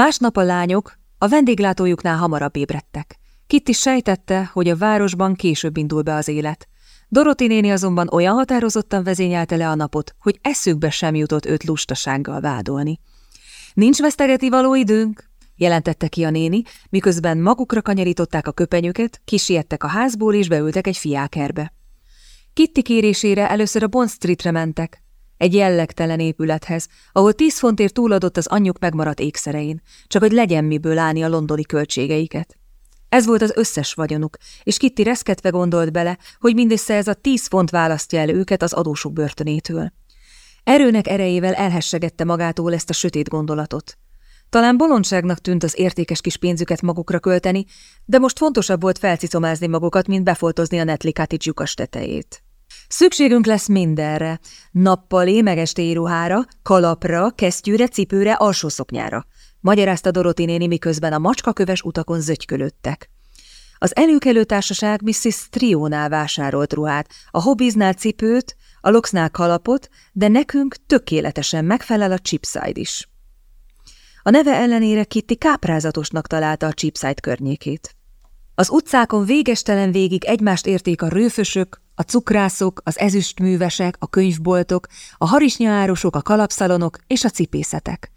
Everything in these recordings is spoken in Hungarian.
Másnap a lányok a vendéglátójuknál hamarabb ébredtek. Kitty sejtette, hogy a városban később indul be az élet. Doroti néni azonban olyan határozottan vezényelte le a napot, hogy eszükbe sem jutott őt lustasággal vádolni. Nincs vesztegeti való időnk, jelentette ki a néni, miközben magukra kanyarították a köpenyüket, kisiettek a házból és beültek egy fiákerbe. Kitty kérésére először a Bond Streetre mentek, egy jellegtelen épülethez, ahol tíz fontért túladott az anyjuk megmaradt ékszerein, csak hogy legyen miből állni a londoni költségeiket. Ez volt az összes vagyonuk, és Kitty reszketve gondolt bele, hogy mindössze ez a tíz font választja el őket az adósok börtönétől. Erőnek erejével elhessegette magától ezt a sötét gondolatot. Talán bolondságnak tűnt az értékes kis pénzüket magukra költeni, de most fontosabb volt felcicomázni magukat, mint befoltozni a Netli Cottage lyukas tetejét. Szükségünk lesz mindenre, nappali, megestéi ruhára, kalapra, kesztyűre, cipőre, alsószoknyára, magyarázta Doroti néni, miközben a macskaköves utakon zögykölöttek. Az előkelő társaság Mrs. Trionál vásárolt ruhát, a hobbiznál cipőt, a loxnál kalapot, de nekünk tökéletesen megfelel a Chipside is. A neve ellenére Kitty káprázatosnak találta a Chipside környékét. Az utcákon végestelen végig egymást érték a rőfösök, a cukrászok, az ezüstművesek, a könyvboltok, a harisnyaárosok, a kalapszalonok és a cipészetek.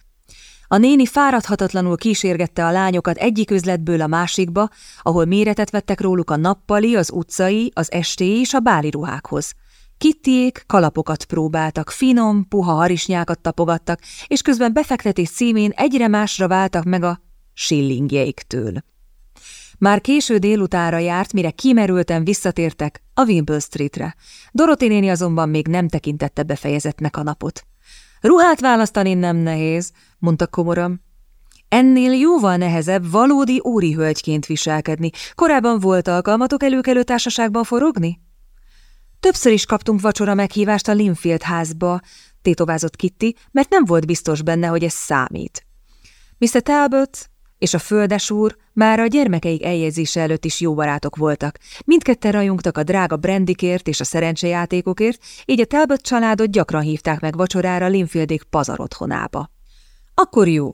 A néni fáradhatatlanul kísérgette a lányokat egyik üzletből a másikba, ahol méretet vettek róluk a nappali, az utcai, az estéi és a báli ruhákhoz. Kittiék kalapokat próbáltak, finom, puha harisnyákat tapogattak, és közben befektetés címén egyre másra váltak meg a sillingjeiktől. Már késő délutára járt, mire kimerülten visszatértek a Wimble Streetre. Dorothy néni azonban még nem tekintette befejezetnek a napot. Ruhát választani nem nehéz, mondta komoran. Ennél jóval nehezebb valódi úri hölgyként viselkedni. Korábban volt alkalmatok előkelő társaságban forogni? Többször is kaptunk vacsora meghívást a Linfield házba, tétovázott Kitty, mert nem volt biztos benne, hogy ez számít. Mr. Talbot és a földesúr már a gyermekeik eljegyzése előtt is jó barátok voltak. Mindketten rajongtak a drága brandikért és a szerencsejátékokért, így a Talbot családot gyakran hívták meg vacsorára Linfieldék pazar otthonába. Akkor jó,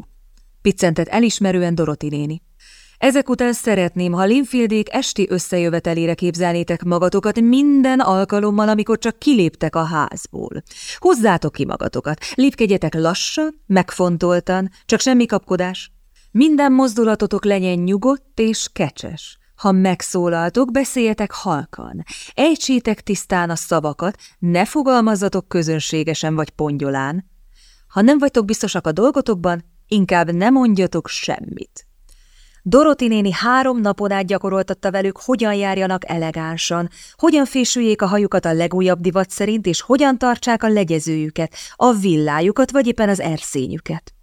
piccentett elismerően Doroti néni. Ezek után szeretném, ha Linfieldék esti összejövetelére képzelnétek magatokat minden alkalommal, amikor csak kiléptek a házból. Hozzátok ki magatokat, lépkedjetek lassan, megfontoltan, csak semmi kapkodás. Minden mozdulatotok legyen nyugodt és kecses. Ha megszólaltok, beszéljetek halkan. Ejtsétek tisztán a szavakat, ne fogalmazzatok közönségesen vagy pongyolán. Ha nem vagytok biztosak a dolgotokban, inkább ne mondjatok semmit. Doroti néni három napon át gyakoroltatta velük, hogyan járjanak elegánsan, hogyan fésüljék a hajukat a legújabb divat szerint, és hogyan tartsák a legyezőjüket, a villájukat, vagy éppen az erszényüket.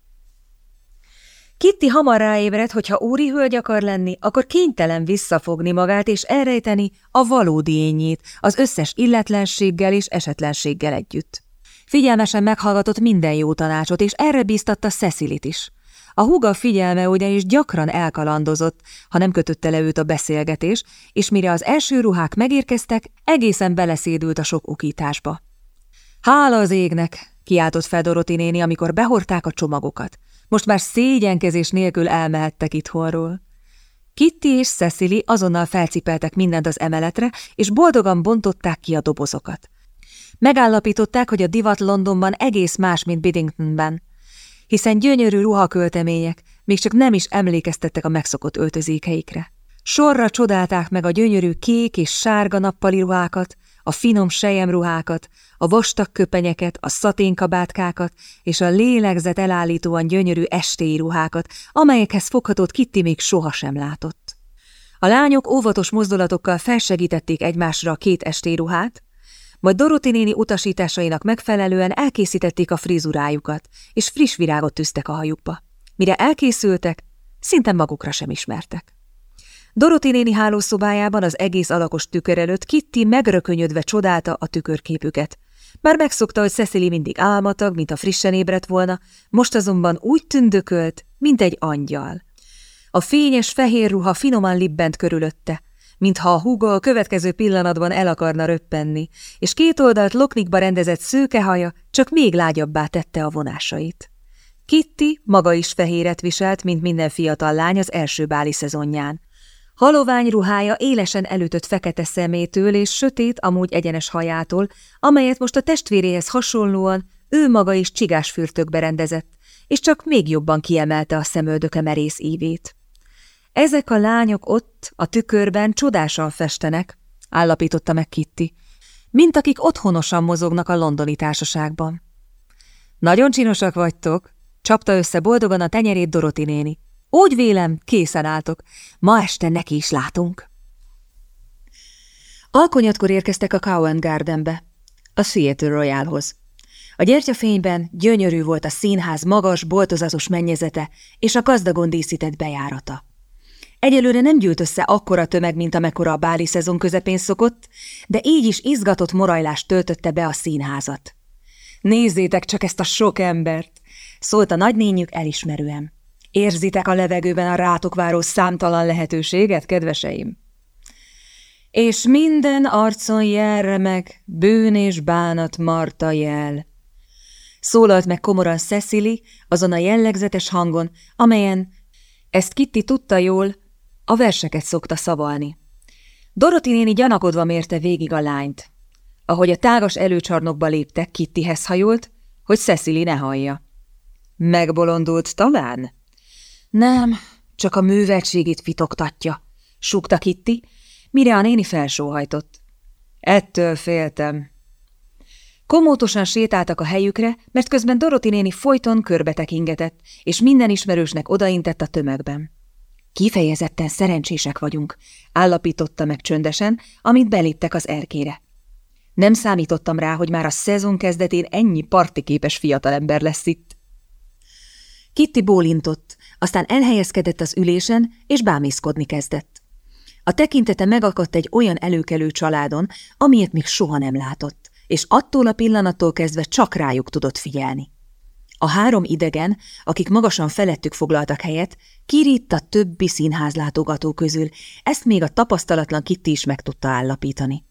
Kitty hamar ráébredt, hogy ha úri hölgy akar lenni, akkor kénytelen visszafogni magát és elrejteni a valódi ényét, az összes illetlenséggel és esetlenséggel együtt. Figyelmesen meghallgatott minden jó tanácsot, és erre bíztatta Cecilit is. A húga figyelme ugyanis gyakran elkalandozott, ha nem kötötte le őt a beszélgetés, és mire az első ruhák megérkeztek, egészen beleszédült a sok okításba. Hála az égnek, kiáltott fel Doroti néni, amikor behorták a csomagokat. Most már szégyenkezés nélkül elmehettek itthonról. Kitty és Cecily azonnal felcipeltek mindent az emeletre, és boldogan bontották ki a dobozokat. Megállapították, hogy a divat Londonban egész más, mint Biddingtonben, hiszen gyönyörű ruhaköltemények még csak nem is emlékeztettek a megszokott öltözékeikre. Sorra csodálták meg a gyönyörű kék és sárga nappali ruhákat, a finom sejemruhákat, a vastag köpenyeket, a szaténkabátkákat és a lélegzet elállítóan gyönyörű estéi ruhákat, amelyekhez foghatott Kitty még sohasem látott. A lányok óvatos mozdulatokkal felsegítették egymásra a két estéruhát, majd Doroti néni utasításainak megfelelően elkészítették a frizurájukat, és friss virágot tűztek a hajukba. Mire elkészültek, szinte magukra sem ismertek. Doroti néni hálószobájában az egész alakos tükör előtt Kitty megrökönyödve csodálta a tükörképüket. Már megszokta, hogy Cecily mindig álmatag, mint a frissen ébredt volna, most azonban úgy tündökölt, mint egy angyal. A fényes fehér ruha finoman libbent körülötte, mintha a húga a következő pillanatban el akarna röppenni, és két oldalt loknikba rendezett szőke haja csak még lágyabbá tette a vonásait. Kitty maga is fehéret viselt, mint minden fiatal lány az első báli szezonján. Halovány ruhája élesen elütött fekete szemétől és sötét, amúgy egyenes hajától, amelyet most a testvéréhez hasonlóan ő maga is csigás fürtökbe rendezett, és csak még jobban kiemelte a szemöldöke merész ívét. Ezek a lányok ott, a tükörben csodásan festenek, állapította meg Kitty, mint akik otthonosan mozognak a londoni társaságban. Nagyon csinosak vagytok, csapta össze boldogan a tenyerét Doroti néni. Úgy vélem, készen álltok. Ma este neki is látunk. Alkonyatkor érkeztek a Cowan Gardenbe, a Theatre Royalhoz. A gyertyafényben gyönyörű volt a színház magas, boltozatos mennyezete és a gazdagon díszített bejárata. Egyelőre nem gyűlt össze akkora tömeg, mint amekkora a báli szezon közepén szokott, de így is izgatott morajlást töltötte be a színházat. Nézzétek csak ezt a sok embert! szólt a nagynényük elismerően. Érzitek a levegőben a rátok váró számtalan lehetőséget, kedveseim? És minden arcon jelre bűn és bánat Marta jel. Szólalt meg komoran Cecily azon a jellegzetes hangon, amelyen, ezt Kitty tudta jól, a verseket szokta szavalni. Doroti néni gyanakodva mérte végig a lányt. Ahogy a tágas előcsarnokba léptek, Kittyhez hajolt, hogy Cecily ne hallja. Megbolondult talán? Nem, csak a műveltségét fitoktatja, súgta Kitty, mire a néni felsóhajtott. Ettől féltem. Komótosan sétáltak a helyükre, mert közben Doroti néni folyton körbetekingetett, és minden ismerősnek odaintett a tömegben. Kifejezetten szerencsések vagyunk, állapította meg csöndesen, amint beléptek az erkére. Nem számítottam rá, hogy már a szezon kezdetén ennyi partiképes fiatalember lesz itt. Kitty bólintott, aztán elhelyezkedett az ülésen, és bámészkodni kezdett. A tekintete megakadt egy olyan előkelő családon, amilyet még soha nem látott, és attól a pillanattól kezdve csak rájuk tudott figyelni. A három idegen, akik magasan felettük foglaltak helyet, Kirit a többi színházlátogató közül, ezt még a tapasztalatlan Kitty is meg tudta állapítani.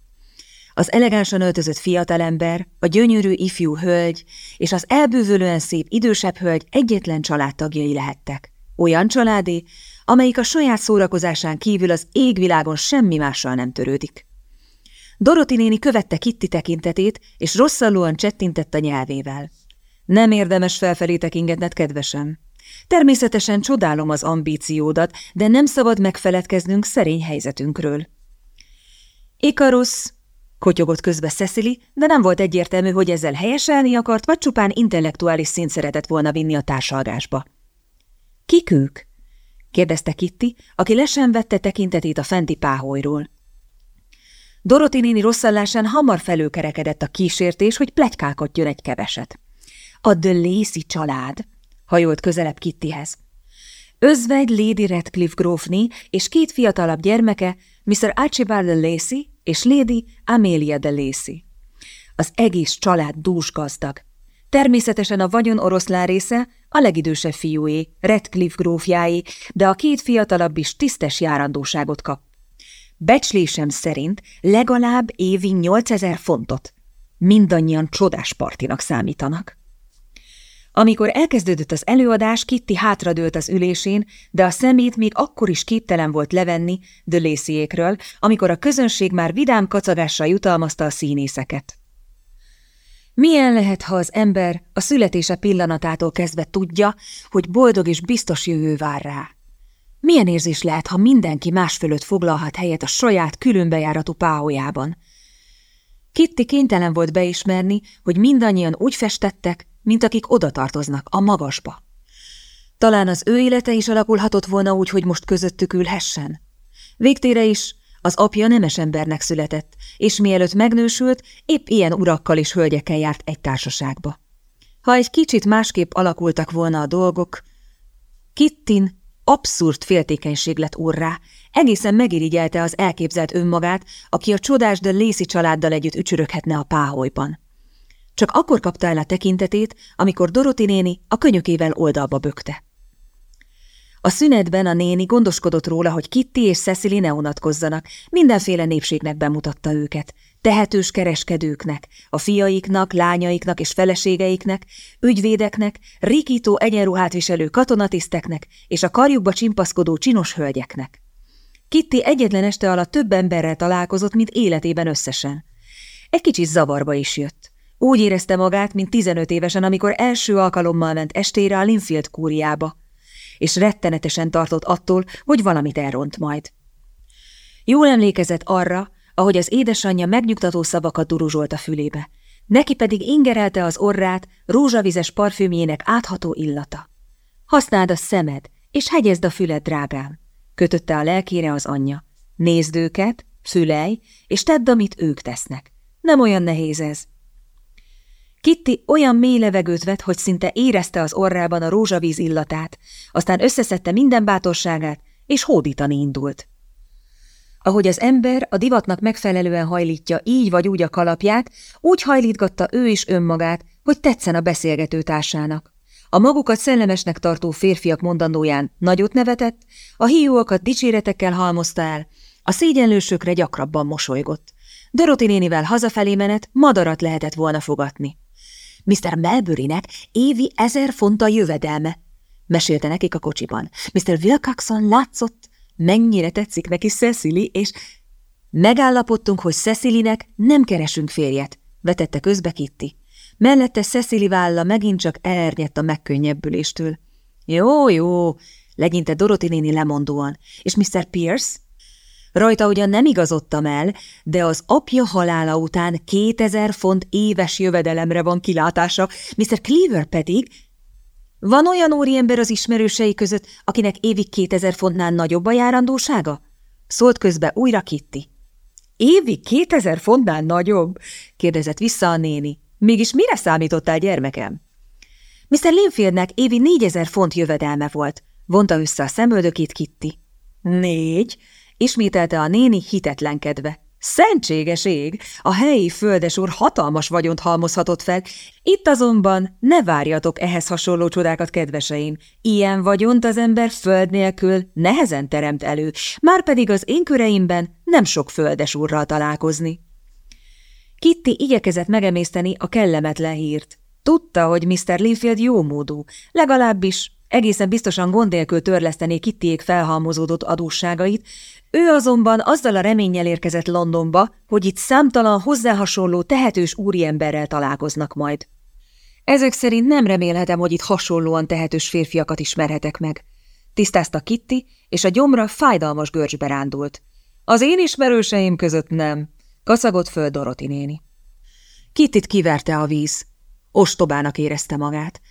Az elegánsan öltözött fiatalember, a gyönyörű ifjú hölgy és az elbűvölően szép idősebb hölgy egyetlen családtagjai lehettek. Olyan családé, amelyik a saját szórakozásán kívül az égvilágon semmi mással nem törődik. Doroti néni követte Kitty tekintetét, és rosszallóan csettintett a nyelvével. Nem érdemes felfelé tekingetned, kedvesem. Természetesen csodálom az ambíciódat, de nem szabad megfeledkeznünk szerény helyzetünkről. Ikarusz, kotyogott közbe Cecily, de nem volt egyértelmű, hogy ezzel helyeselni akart, vagy csupán intellektuális szint szeretett volna vinni a társalgásba. Kik ők? kérdezte Kitty, aki le sem vette tekintetét a fenti páholyról. Doroti néni rosszallásán hamar felőkerekedett a kísértés, hogy plegykákat egy keveset. A The Lacey család, hajolt közelebb Kittyhez. Özvegy Lady Redcliffe grófni és két fiatalabb gyermeke, Mr. Archibald de Lacey és Lady Amelia de Lacey. Az egész család dús gazdag. Természetesen a vagyon oroszlán része a legidősebb fiúé, Redcliffe grófjáé, de a két fiatalabb is tisztes járandóságot kap. Becslésem szerint legalább évi 8000 fontot. Mindannyian csodás partinak számítanak. Amikor elkezdődött az előadás, Kitty hátradőlt az ülésén, de a szemét még akkor is képtelen volt levenni Dölészékről, amikor a közönség már vidám kacagással jutalmazta a színészeket. Milyen lehet, ha az ember a születése pillanatától kezdve tudja, hogy boldog és biztos jövő vár rá? Milyen érzés lehet, ha mindenki más fölött foglalhat helyet a saját különbejáratú páholyában? Kitty kénytelen volt beismerni, hogy mindannyian úgy festettek, mint akik oda tartoznak, a magasba. Talán az ő élete is alakulhatott volna úgy, hogy most közöttük ülhessen. Végtére is az apja nemes embernek született, és mielőtt megnősült, épp ilyen urakkal és hölgyekkel járt egy társaságba. Ha egy kicsit másképp alakultak volna a dolgok, Kittin abszurd féltékenység lett urrá, egészen megirigyelte az elképzelt önmagát, aki a csodás de Lészi családdal együtt ücsöröghetne a páholyban. Csak akkor kapta el a tekintetét, amikor Doroti néni a könyökével oldalba bökte. A szünetben a néni gondoskodott róla, hogy Kitty és Cecily ne unatkozzanak, mindenféle népségnek bemutatta őket, tehetős kereskedőknek, a fiaiknak, lányaiknak és feleségeiknek, ügyvédeknek, rikító egyenruhát viselő katonatiszteknek és a karjukba csimpaszkodó csinos hölgyeknek. Kitty egyetlen este alatt több emberrel találkozott, mint életében összesen. Egy kicsit zavarba is jött. Úgy érezte magát, mint 15 évesen, amikor első alkalommal ment estére a Linfield kúriába, és rettenetesen tartott attól, hogy valamit elront majd. Jól emlékezett arra, ahogy az édesanyja megnyugtató szavakat duruzsolt a fülébe, neki pedig ingerelte az orrát rózsavizes parfümjének átható illata. Használd a szemed, és hegyezd a füled, drágám, kötötte a lelkére az anyja. Nézd őket, fülej, és tedd, amit ők tesznek. Nem olyan nehéz ez. Kitty olyan mély levegőt vett, hogy szinte érezte az orrában a rózsavíz illatát, aztán összeszedte minden bátorságát, és hódítani indult. Ahogy az ember a divatnak megfelelően hajlítja így vagy úgy a kalapját, úgy hajlítgatta ő is önmagát, hogy tetszen a beszélgető társának. A magukat szellemesnek tartó férfiak mondandóján nagyot nevetett, a hiúakat dicséretekkel halmozta el, a szégyenlősökre gyakrabban mosolygott. Dorothy nénivel hazafelé menet madarat lehetett volna fogatni. Mr. Melburynek évi ezer font a jövedelme, mesélte nekik a kocsiban. Mr. Wilcoxon látszott, mennyire tetszik neki Cecily, és megállapodtunk, hogy Cecilynek nem keresünk férjet, vetette közbe Kitty. Mellette Cecily válla megint csak elernyedt a megkönnyebbüléstől. Jó, jó, legyinte Dorothy néni lemondóan. És Mr. Pierce? Rajta ugyan nem igazodtam el, de az apja halála után 2000 font éves jövedelemre van kilátása, Mr. Cleaver pedig... Van olyan óriember az ismerősei között, akinek évi 2000 fontnál nagyobb a járandósága? Szólt közbe újra Kitty. Évi 2000 fontnál nagyobb? kérdezett vissza a néni. Mégis mire számítottál, gyermekem? Mr. Linfieldnek évi 4000 font jövedelme volt, vonta össze a szemöldökét Kitty. Négy? Ismételte a néni hitetlenkedve. Szentséges ég! A helyi földesúr hatalmas vagyont halmozhatott fel, itt azonban ne várjatok ehhez hasonló csodákat, kedveseim. Ilyen vagyont az ember föld nélkül nehezen teremt elő, már pedig az én köreimben nem sok földesúrral találkozni. Kitty igyekezett megemészteni a kellemetlen hírt. Tudta, hogy Mr. Linfield jómódú, legalábbis egészen biztosan gond nélkül törlesztené Kittyék felhalmozódott adósságait, ő azonban azzal a reménnyel érkezett Londonba, hogy itt számtalan hozzáhasonló tehetős úriemberrel találkoznak majd. Ezek szerint nem remélhetem, hogy itt hasonlóan tehetős férfiakat ismerhetek meg. Tisztázta Kitty, és a gyomra fájdalmas görcsbe rándult. Az én ismerőseim között nem, kaszagott föl Doroti néni. Kittit kiverte a víz. Ostobának érezte magát.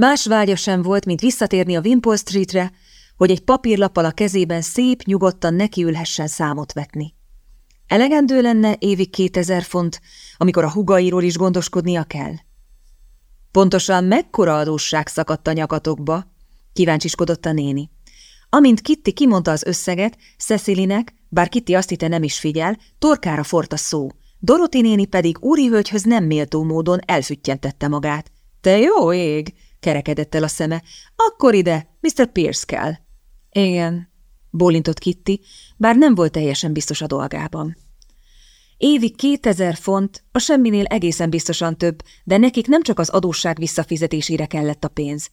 Más vágya sem volt, mint visszatérni a Wimpole Streetre, hogy egy papírlappal a kezében szép, nyugodtan nekiülhessen számot vetni. Elegendő lenne évi kétezer font, amikor a hugairól is gondoskodnia kell? Pontosan mekkora adósság szakadt a nyakatokba? Kíváncsiskodott a néni. Amint Kitty kimondta az összeget, Cecilynek, bár Kitty azt hitte nem is figyel, torkára fort a szó. Doroti néni pedig úri hölgyhöz nem méltó módon elfüttyentette magát. – Te jó ég! – kerekedett el a szeme. – Akkor ide, Mr. Pierce kell. Igen, bólintott Kitty, bár nem volt teljesen biztos a dolgában. Évi kétezer font, a semminél egészen biztosan több, de nekik nem csak az adósság visszafizetésére kellett a pénz.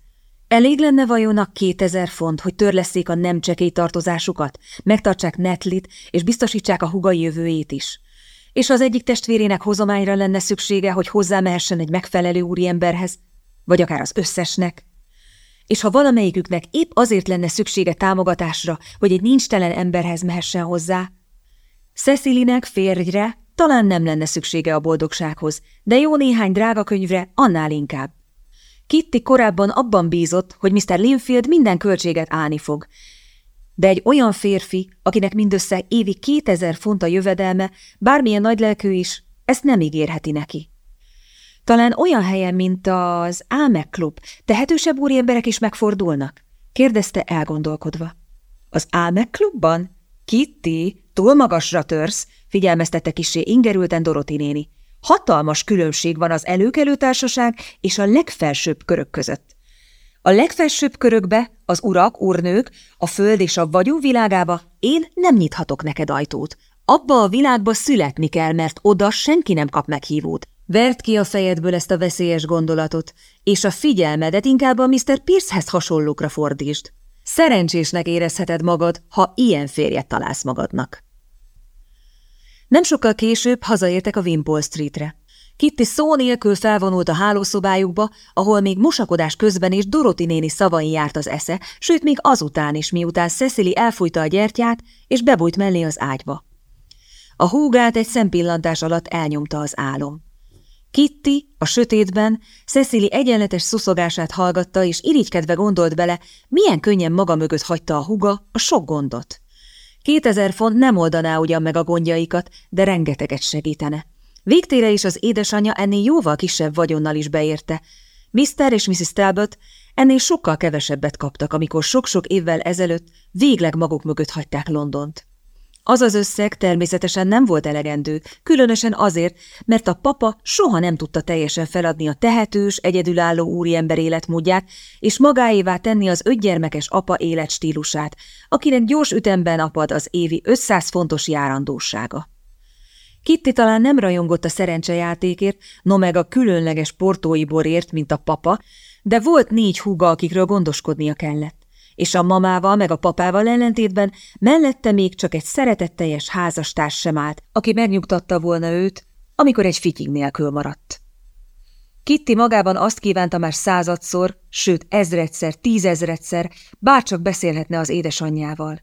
Elég lenne vajon kétezer font, hogy törleszék a nem csekély tartozásukat, megtartsák Netlit, és biztosítsák a hugai jövőjét is. És az egyik testvérének hozományra lenne szüksége, hogy hozzámehessen egy megfelelő úriemberhez, vagy akár az összesnek és ha valamelyiküknek épp azért lenne szüksége támogatásra, hogy egy nincstelen emberhez mehessen hozzá, Cecilinek férjre talán nem lenne szüksége a boldogsághoz, de jó néhány drága könyvre annál inkább. Kitty korábban abban bízott, hogy Mr. Linfield minden költséget állni fog, de egy olyan férfi, akinek mindössze évi 2000 font a jövedelme, bármilyen nagylelkű is, ezt nem ígérheti neki. Talán olyan helyen, mint az Álmek klub, tehetősebb úriemberek is megfordulnak? kérdezte elgondolkodva. Az Álmek klubban? Kitty, túl magasra törsz, figyelmeztette kisé ingerülten Doroti néni. Hatalmas különbség van az előkelő társaság és a legfelsőbb körök között. A legfelsőbb körökbe, az urak, úrnők, a föld és a vagyon világába én nem nyithatok neked ajtót. Abba a világba születni kell, mert oda senki nem kap meghívót. Vert ki a fejedből ezt a veszélyes gondolatot, és a figyelmedet inkább a Mr. Piercehez hasonlókra fordítsd. Szerencsésnek érezheted magad, ha ilyen férjet találsz magadnak. Nem sokkal később hazaértek a Wimpole Streetre. Kitty szó nélkül felvonult a hálószobájukba, ahol még mosakodás közben is Doroti néni szavain járt az esze, sőt még azután is, miután Cecily elfújta a gyertyát, és bebújt mellé az ágyba. A húgát egy szempillantás alatt elnyomta az álom. Kitty a sötétben Cecily egyenletes szuszogását hallgatta, és irigykedve gondolt bele, milyen könnyen maga mögött hagyta a huga a sok gondot. Kétezer font nem oldaná ugyan meg a gondjaikat, de rengeteget segítene. Végtére is az édesanyja ennél jóval kisebb vagyonnal is beérte. Mr. és Mrs. Talbot ennél sokkal kevesebbet kaptak, amikor sok-sok évvel ezelőtt végleg maguk mögött hagyták Londont. Az az összeg természetesen nem volt elegendő, különösen azért, mert a papa soha nem tudta teljesen feladni a tehetős, egyedülálló úriember életmódját, és magáévá tenni az ötgyermekes apa életstílusát, akinek gyors ütemben apad az évi 500 fontos járandósága. Kitty talán nem rajongott a szerencsejátékért, no meg a különleges portói borért, mint a papa, de volt négy húga, akikről gondoskodnia kellett és a mamával meg a papával ellentétben mellette még csak egy szeretetteljes házastárs sem állt, aki megnyugtatta volna őt, amikor egy fityig nélkül maradt. Kitty magában azt kívánta már századszor, sőt ezredszer, tízezredszer, bárcsak beszélhetne az édesanyjával.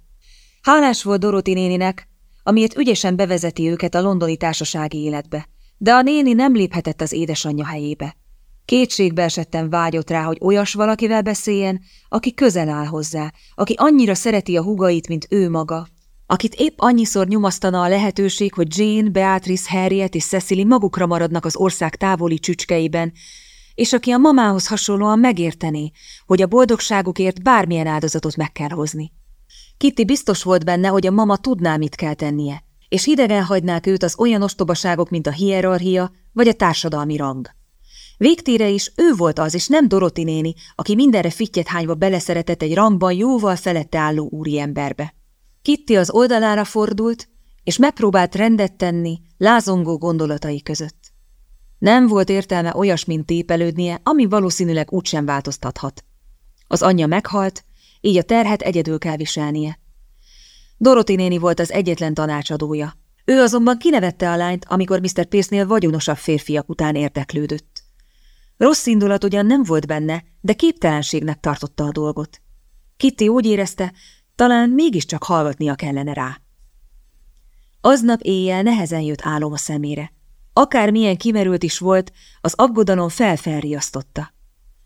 Hálás volt Doroti néninek, amiért ügyesen bevezeti őket a londoni társasági életbe, de a néni nem léphetett az édesanyja helyébe. Kétségbe esettem vágyott rá, hogy olyas valakivel beszéljen, aki közel áll hozzá, aki annyira szereti a hugait, mint ő maga, akit épp annyiszor nyomasztana a lehetőség, hogy Jane, Beatrice, Harriet és Cecily magukra maradnak az ország távoli csücskeiben, és aki a mamához hasonlóan megértené, hogy a boldogságukért bármilyen áldozatot meg kell hozni. Kitty biztos volt benne, hogy a mama tudná, mit kell tennie, és hidegen hagynák őt az olyan ostobaságok, mint a hierarchia vagy a társadalmi rang. Végtére is ő volt az, és nem Doroti néni, aki mindenre fittyet hányva beleszeretett egy rangban jóval felette álló úriemberbe. Kitty az oldalára fordult, és megpróbált rendet tenni lázongó gondolatai között. Nem volt értelme olyasmint tépelődnie, ami valószínűleg úgysem változtathat. Az anyja meghalt, így a terhet egyedül kell viselnie. Doroti néni volt az egyetlen tanácsadója. Ő azonban kinevette a lányt, amikor Mr. Pierce-nél vagyonosabb férfiak után érdeklődött. Rossz indulat ugyan nem volt benne, de képtelenségnek tartotta a dolgot. Kitty úgy érezte, talán mégiscsak hallgatnia kellene rá. Aznap éjjel nehezen jött álom a szemére. Akármilyen kimerült is volt, az aggodalom felfelriasztotta.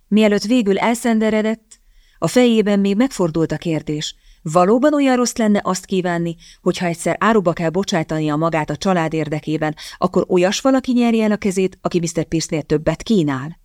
Mielőtt végül elszenderedett, a fejében még megfordult a kérdés, Valóban olyan rossz lenne azt kívánni, hogy ha egyszer áruba kell bocsájtania magát a család érdekében, akkor olyas valaki nyerje el a kezét, aki Mr. Pierce-nél többet kínál?